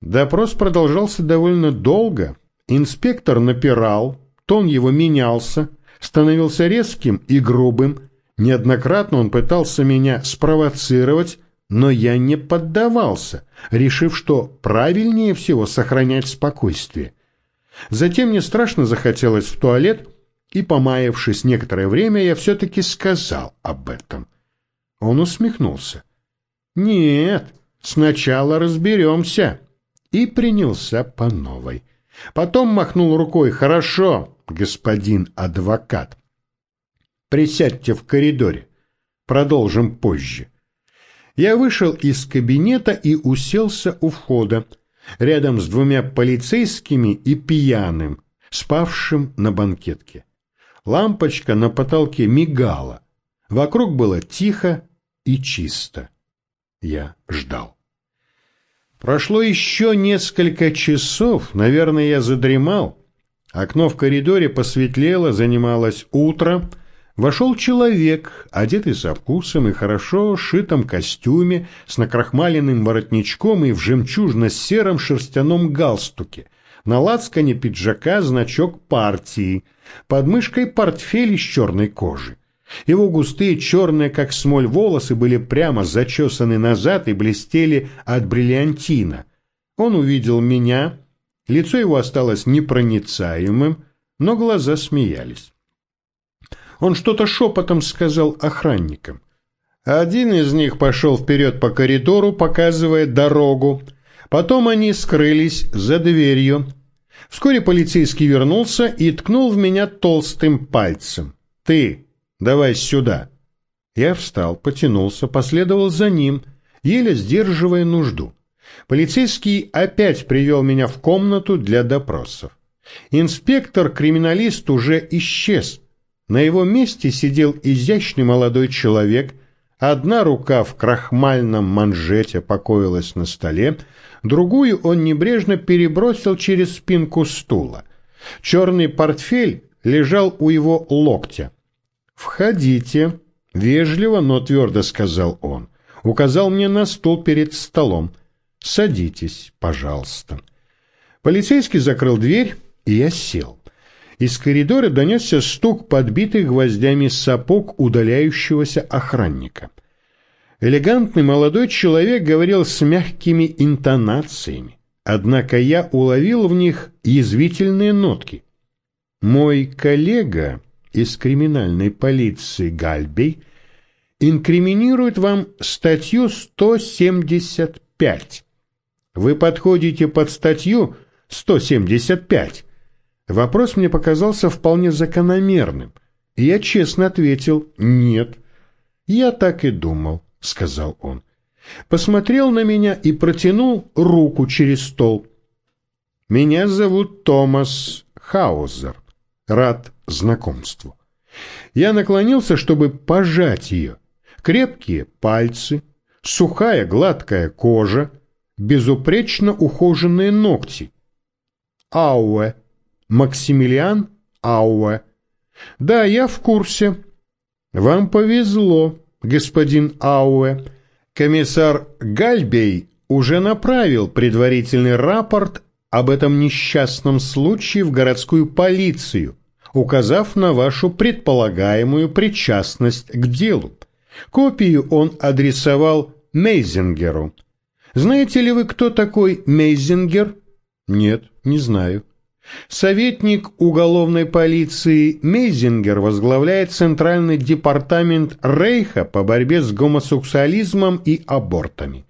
Допрос продолжался довольно долго. Инспектор напирал, тон его менялся, становился резким и грубым. Неоднократно он пытался меня спровоцировать, но я не поддавался, решив, что правильнее всего сохранять спокойствие. Затем мне страшно захотелось в туалет, и, помаявшись некоторое время, я все-таки сказал об этом. Он усмехнулся. «Нет, сначала разберемся». И принялся по новой. Потом махнул рукой. «Хорошо, господин адвокат. Присядьте в коридоре. Продолжим позже». Я вышел из кабинета и уселся у входа, рядом с двумя полицейскими и пьяным, спавшим на банкетке. Лампочка на потолке мигала. Вокруг было тихо и чисто. Я ждал. Прошло еще несколько часов, наверное, я задремал. Окно в коридоре посветлело, занималось утро. Вошел человек, одетый со вкусом и хорошо шитом костюме, с накрахмаленным воротничком и в жемчужно-сером шерстяном галстуке. На лацкане пиджака значок партии, под мышкой портфель из черной кожи. Его густые черные, как смоль, волосы были прямо зачесаны назад и блестели от бриллиантина. Он увидел меня, лицо его осталось непроницаемым, но глаза смеялись. Он что-то шепотом сказал охранникам. Один из них пошел вперед по коридору, показывая дорогу. Потом они скрылись за дверью. Вскоре полицейский вернулся и ткнул в меня толстым пальцем. «Ты, Давай сюда. Я встал, потянулся, последовал за ним, еле сдерживая нужду. Полицейский опять привел меня в комнату для допросов. Инспектор-криминалист уже исчез. На его месте сидел изящный молодой человек, одна рука в крахмальном манжете покоилась на столе, другую он небрежно перебросил через спинку стула. Черный портфель лежал у его локтя. «Входите», — вежливо, но твердо сказал он. Указал мне на стул перед столом. «Садитесь, пожалуйста». Полицейский закрыл дверь, и я сел. Из коридора донесся стук подбитых гвоздями сапог удаляющегося охранника. Элегантный молодой человек говорил с мягкими интонациями, однако я уловил в них язвительные нотки. Мой коллега из криминальной полиции Гальбей инкриминирует вам статью 175. Вы подходите под статью 175. Вопрос мне показался вполне закономерным, я честно ответил «нет». «Я так и думал», — сказал он. Посмотрел на меня и протянул руку через стол. «Меня зовут Томас Хаузер. Рад знакомству. Я наклонился, чтобы пожать ее. Крепкие пальцы, сухая гладкая кожа, безупречно ухоженные ногти. Ауэ. Максимилиан Ауэ. Да, я в курсе. Вам повезло, господин Ауэ. Комиссар Гальбей уже направил предварительный рапорт об этом несчастном случае в городскую полицию, указав на вашу предполагаемую причастность к делу. Копию он адресовал Мейзингеру. Знаете ли вы, кто такой Мейзингер? Нет, не знаю. Советник уголовной полиции Мейзингер возглавляет Центральный департамент Рейха по борьбе с гомосексуализмом и абортами.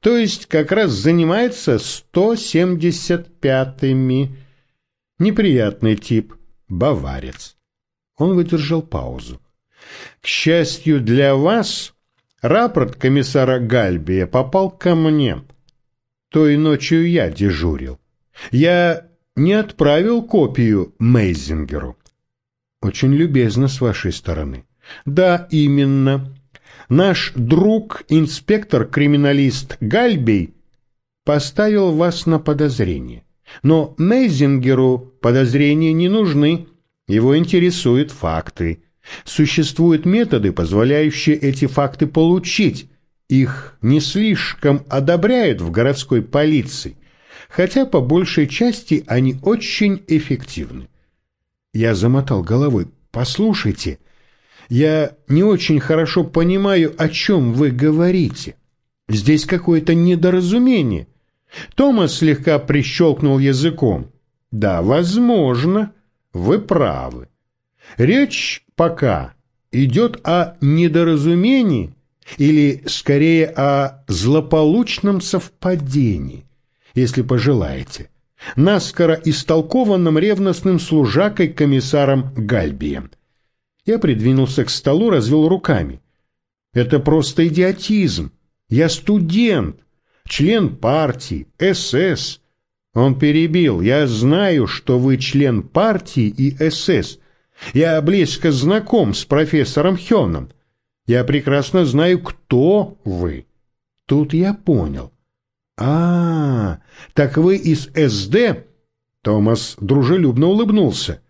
То есть как раз занимается 175-ми. Неприятный тип, баварец. Он выдержал паузу. К счастью для вас, рапорт комиссара Гальбия попал ко мне. Той ночью я дежурил. Я не отправил копию Мейзингеру. Очень любезно с вашей стороны. Да, именно. Наш друг, инспектор-криминалист Гальбей, поставил вас на подозрение. Но Мейзингеру подозрения не нужны, его интересуют факты. Существуют методы, позволяющие эти факты получить. Их не слишком одобряют в городской полиции. хотя по большей части они очень эффективны. Я замотал головой. «Послушайте, я не очень хорошо понимаю, о чем вы говорите. Здесь какое-то недоразумение». Томас слегка прищелкнул языком. «Да, возможно, вы правы. Речь пока идет о недоразумении или, скорее, о злополучном совпадении, если пожелаете, наскоро истолкованном ревностным служакой комиссаром Гальбием. Я придвинулся к столу, развел руками. Это просто идиотизм. Я студент, член партии, СС. Он перебил. Я знаю, что вы член партии и СС. Я близко знаком с профессором Хёном. Я прекрасно знаю, кто вы. Тут я понял. А, так вы из СД? Томас дружелюбно улыбнулся.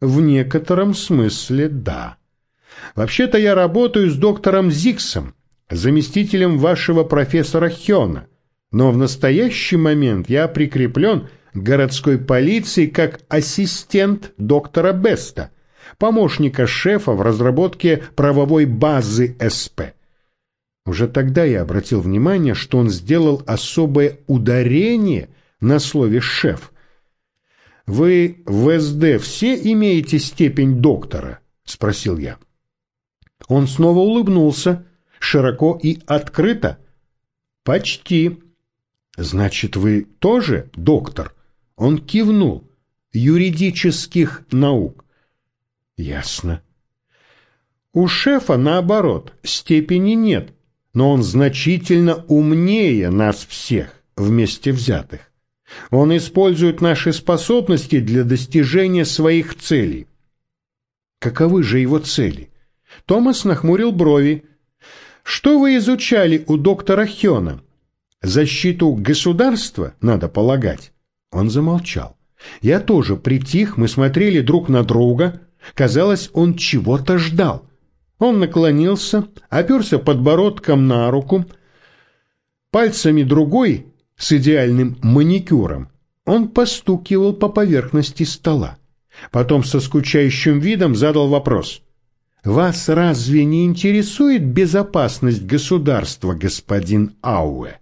В некотором смысле да. Вообще-то я работаю с доктором Зиксом, заместителем вашего профессора Хёна, но в настоящий момент я прикреплен к городской полиции как ассистент доктора Беста, помощника шефа в разработке правовой базы СП. Уже тогда я обратил внимание, что он сделал особое ударение на слове «шеф». «Вы в СД все имеете степень доктора?» — спросил я. Он снова улыбнулся, широко и открыто. «Почти». «Значит, вы тоже доктор?» Он кивнул. «Юридических наук». «Ясно». У шефа, наоборот, степени нет, но он значительно умнее нас всех, вместе взятых. Он использует наши способности для достижения своих целей. Каковы же его цели? Томас нахмурил брови. Что вы изучали у доктора Хёна? Защиту государства, надо полагать. Он замолчал. Я тоже притих, мы смотрели друг на друга. Казалось, он чего-то ждал. Он наклонился, оперся подбородком на руку. Пальцами другой, с идеальным маникюром, он постукивал по поверхности стола. Потом со скучающим видом задал вопрос. «Вас разве не интересует безопасность государства, господин Ауэ?»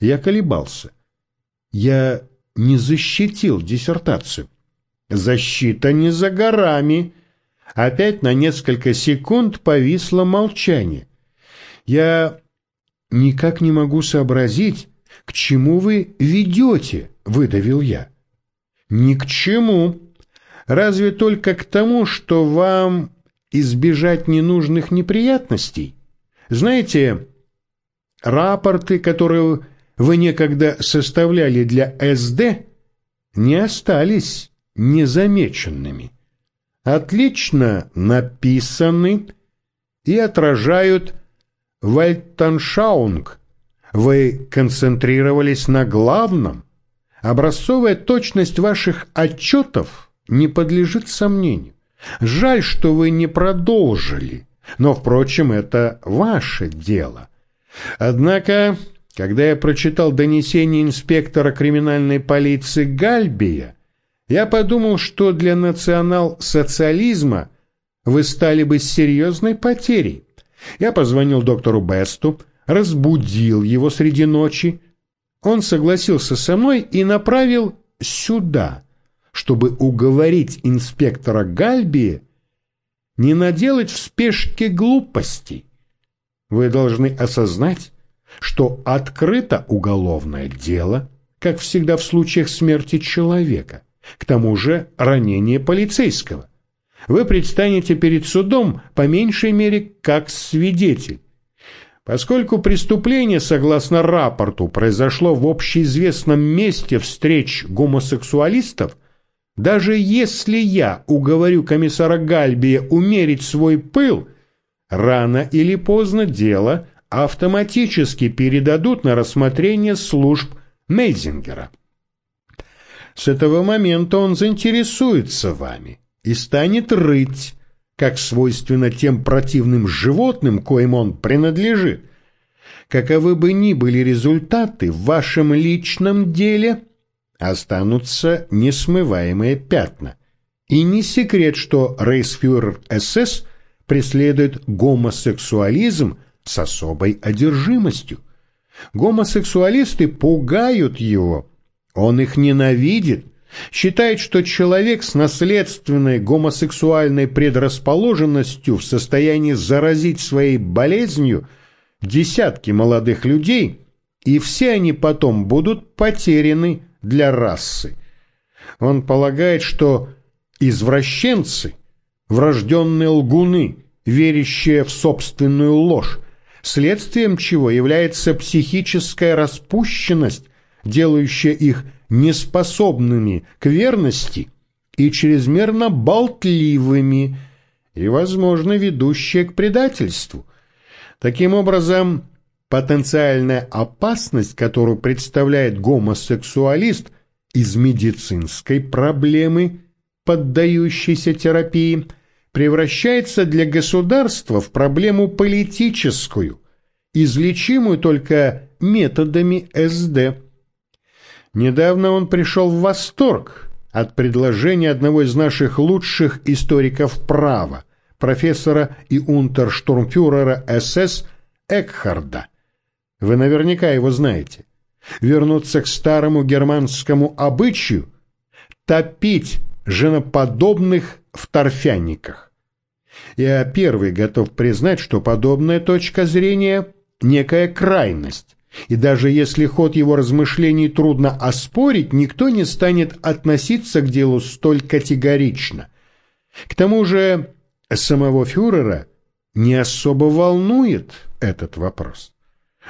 Я колебался. Я не защитил диссертацию. Защита не за горами. Опять на несколько секунд повисло молчание. Я никак не могу сообразить, к чему вы ведете, выдавил я. Ни к чему. Разве только к тому, что вам избежать ненужных неприятностей. Знаете, рапорты, которые вы некогда составляли для СД, не остались незамеченными. Отлично написаны и отражают Вальтаншаунг. Вы концентрировались на главном. Образцовая точность ваших отчетов не подлежит сомнению. Жаль, что вы не продолжили, но, впрочем, это ваше дело. Однако когда я прочитал донесение инспектора криминальной полиции Гальбия, я подумал, что для национал-социализма вы стали бы серьезной потерей. Я позвонил доктору Бесту, разбудил его среди ночи. Он согласился со мной и направил сюда, чтобы уговорить инспектора Гальбия не наделать в спешке глупостей. Вы должны осознать, что открыто уголовное дело, как всегда в случаях смерти человека, к тому же ранение полицейского. Вы предстанете перед судом по меньшей мере как свидетель. Поскольку преступление, согласно рапорту, произошло в общеизвестном месте встреч гомосексуалистов, даже если я уговорю комиссара Гальбия умерить свой пыл, рано или поздно дело автоматически передадут на рассмотрение служб Мейзингера. С этого момента он заинтересуется вами и станет рыть, как свойственно тем противным животным, коим он принадлежит. Каковы бы ни были результаты в вашем личном деле, останутся несмываемые пятна. И не секрет, что рейсфюрер СС преследует гомосексуализм с особой одержимостью. Гомосексуалисты пугают его, он их ненавидит, считает, что человек с наследственной гомосексуальной предрасположенностью в состоянии заразить своей болезнью десятки молодых людей, и все они потом будут потеряны для расы. Он полагает, что извращенцы, врожденные лгуны, верящие в собственную ложь, следствием чего является психическая распущенность, делающая их неспособными к верности и чрезмерно болтливыми и, возможно, ведущая к предательству. Таким образом, потенциальная опасность, которую представляет гомосексуалист из медицинской проблемы, поддающейся терапии, превращается для государства в проблему политическую, излечимую только методами СД. Недавно он пришел в восторг от предложения одного из наших лучших историков права, профессора и унтерштурмфюрера СС Экхарда – вы наверняка его знаете. Вернуться к старому германскому обычаю – топить женоподобных в торфяниках. Я первый готов признать, что подобная точка зрения – некая крайность, и даже если ход его размышлений трудно оспорить, никто не станет относиться к делу столь категорично. К тому же самого фюрера не особо волнует этот вопрос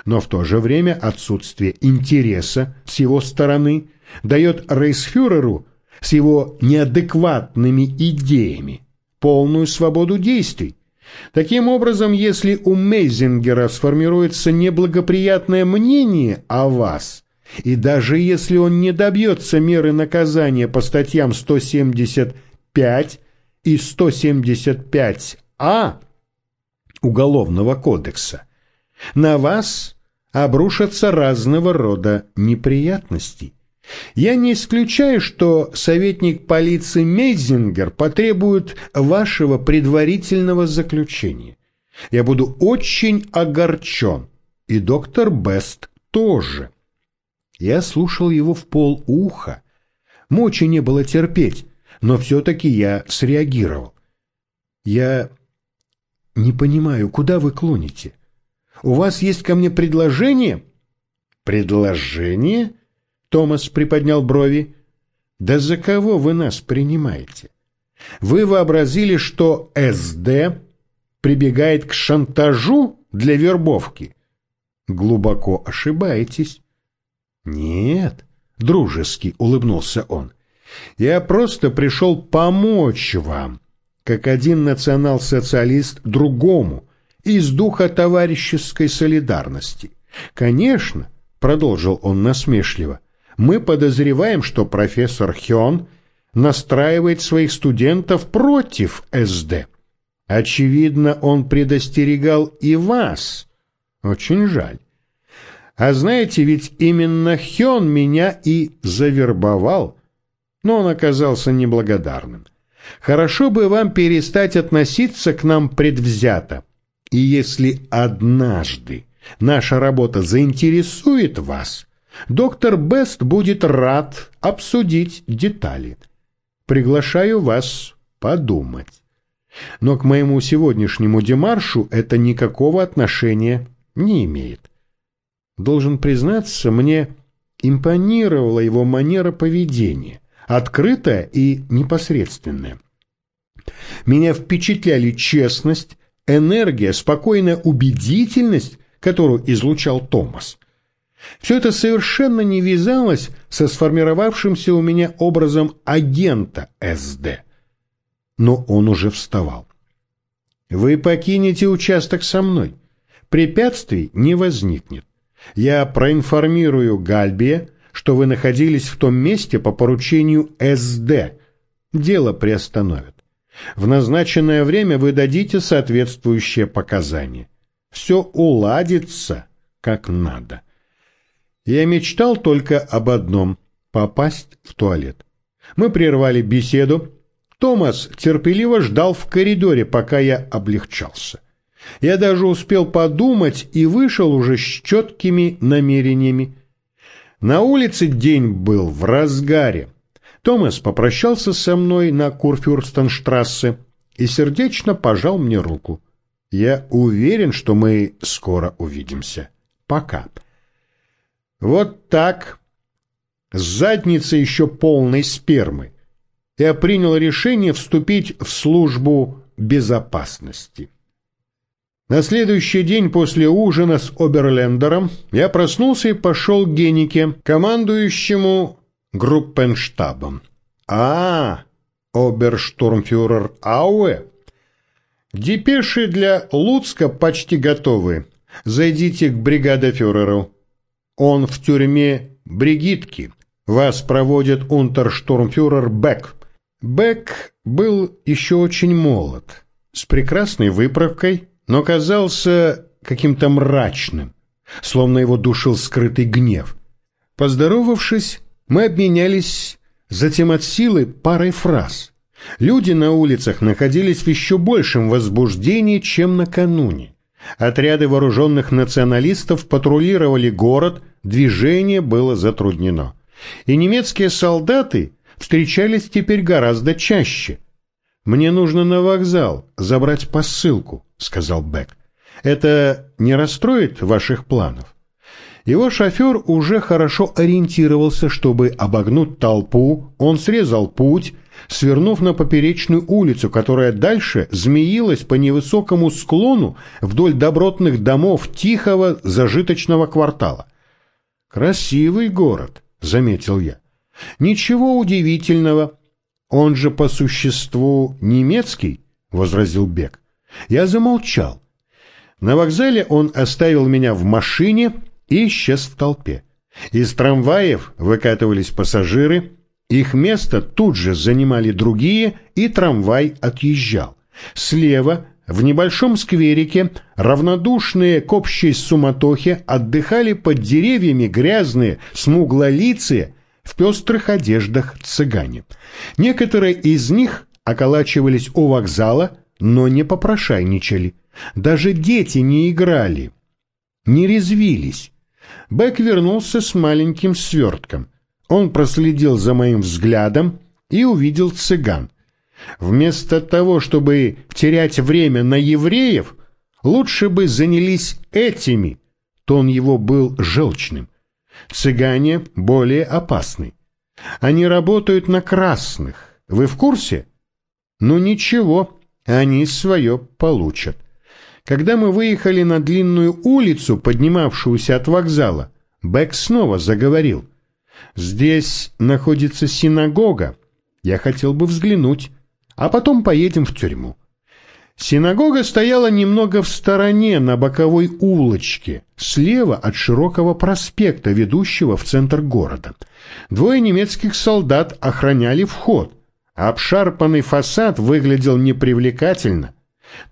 но в то же время отсутствие интереса с его стороны дает рейсфюреру с его неадекватными идеями полную свободу действий. Таким образом, если у Мейзингера сформируется неблагоприятное мнение о вас, и даже если он не добьется меры наказания по статьям 175 и 175а Уголовного кодекса, на вас обрушатся разного рода неприятности. Я не исключаю, что советник полиции Мейзингер потребует вашего предварительного заключения. Я буду очень огорчен, и доктор Бест тоже. Я слушал его в пол уха. Мочи не было терпеть, но все-таки я среагировал. Я не понимаю, куда вы клоните? У вас есть ко мне предложение?» «Предложение?» — Томас приподнял брови. «Да за кого вы нас принимаете? Вы вообразили, что СД прибегает к шантажу для вербовки? Глубоко ошибаетесь». «Нет», — дружески улыбнулся он, — «я просто пришел помочь вам, как один национал-социалист другому, из духа товарищеской солидарности. Конечно, продолжил он насмешливо, мы подозреваем, что профессор Хён настраивает своих студентов против СД. Очевидно, он предостерегал и вас. Очень жаль. А знаете, ведь именно Хён меня и завербовал, но он оказался неблагодарным. Хорошо бы вам перестать относиться к нам предвзято. И если однажды наша работа заинтересует вас, доктор Бест будет рад обсудить детали. Приглашаю вас подумать. Но к моему сегодняшнему демаршу это никакого отношения не имеет. Должен признаться, мне импонировала его манера поведения, открытая и непосредственная. Меня впечатляли честность, энергия, спокойная убедительность, которую излучал Томас. Все это совершенно не вязалось со сформировавшимся у меня образом агента СД. Но он уже вставал. «Вы покинете участок со мной. Препятствий не возникнет. Я проинформирую Гальбия, что вы находились в том месте по поручению СД. Дело приостановят. В назначенное время вы дадите соответствующие показания. Все уладится как надо. Я мечтал только об одном попасть в туалет. Мы прервали беседу. Томас терпеливо ждал в коридоре, пока я облегчался. Я даже успел подумать и вышел уже с четкими намерениями. На улице день был в разгаре. Томас попрощался со мной на Курфюрстенштрассе и сердечно пожал мне руку. Я уверен, что мы скоро увидимся. Пока. Вот так, с задницей еще полной спермы, я принял решение вступить в службу безопасности. На следующий день после ужина с Оберлендером я проснулся и пошел к Генике, командующему группенштабом. А, оберштурмфюрер Ауэ? Депеши для Луцка почти готовы. Зайдите к бригадофюреру. Он в тюрьме Бригитки. Вас проводит унтерштурмфюрер Бек. Бек был еще очень молод, с прекрасной выправкой, но казался каким-то мрачным, словно его душил скрытый гнев. Поздоровавшись, мы обменялись затем от силы парой фраз. Люди на улицах находились в еще большем возбуждении, чем накануне. Отряды вооруженных националистов патрулировали город, движение было затруднено. И немецкие солдаты встречались теперь гораздо чаще. «Мне нужно на вокзал забрать посылку», — сказал Бек. «Это не расстроит ваших планов?» Его шофер уже хорошо ориентировался, чтобы обогнуть толпу, он срезал путь, свернув на поперечную улицу, которая дальше змеилась по невысокому склону вдоль добротных домов тихого зажиточного квартала. «Красивый город», — заметил я. «Ничего удивительного. Он же по существу немецкий», — возразил Бек. Я замолчал. На вокзале он оставил меня в машине исчез в толпе. Из трамваев выкатывались пассажиры, их место тут же занимали другие, и трамвай отъезжал. Слева, в небольшом скверике, равнодушные к общей суматохе отдыхали под деревьями грязные, смуглолицые, в пестрых одеждах цыгане. Некоторые из них околачивались у вокзала, но не попрошайничали. Даже дети не играли, не резвились. Бэк вернулся с маленьким свертком. Он проследил за моим взглядом и увидел цыган. Вместо того, чтобы терять время на евреев, лучше бы занялись этими. Тон его был желчным. Цыгане более опасны. Они работают на красных. Вы в курсе? Ну ничего, они свое получат. Когда мы выехали на длинную улицу, поднимавшуюся от вокзала, Бэк снова заговорил. «Здесь находится синагога. Я хотел бы взглянуть, а потом поедем в тюрьму». Синагога стояла немного в стороне, на боковой улочке, слева от широкого проспекта, ведущего в центр города. Двое немецких солдат охраняли вход. Обшарпанный фасад выглядел непривлекательно,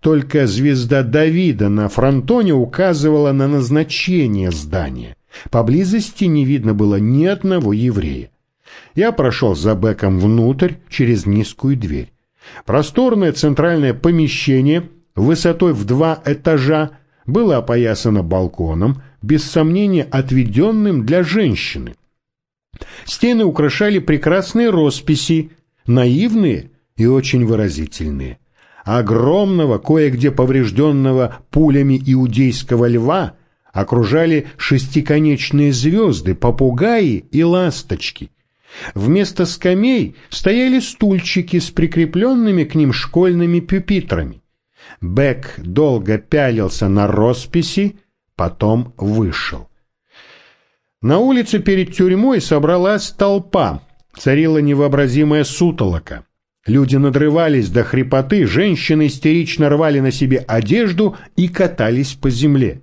только звезда Давида на фронтоне указывала на назначение здания. Поблизости не видно было ни одного еврея. Я прошел за Беком внутрь через низкую дверь. Просторное центральное помещение высотой в два этажа было опоясано балконом, без сомнения отведенным для женщины. Стены украшали прекрасные росписи, наивные и очень выразительные огромного, кое-где поврежденного пулями иудейского льва, окружали шестиконечные звезды, попугаи и ласточки. Вместо скамей стояли стульчики с прикрепленными к ним школьными пюпитрами. Бек долго пялился на росписи, потом вышел. На улице перед тюрьмой собралась толпа, царила невообразимая сутолока. Люди надрывались до хрипоты, женщины истерично рвали на себе одежду и катались по земле.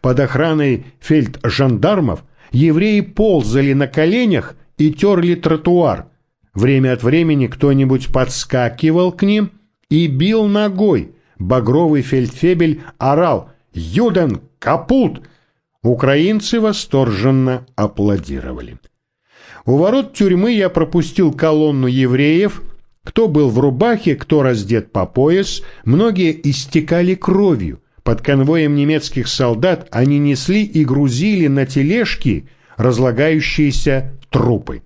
Под охраной фельд-жандармов евреи ползали на коленях и терли тротуар. Время от времени кто-нибудь подскакивал к ним и бил ногой. Багровый фельдфебель орал «Юден! Капут!» Украинцы восторженно аплодировали. У ворот тюрьмы я пропустил колонну евреев, кто был в рубахе, кто раздет по пояс, многие истекали кровью. Под конвоем немецких солдат они несли и грузили на тележки разлагающиеся трупы.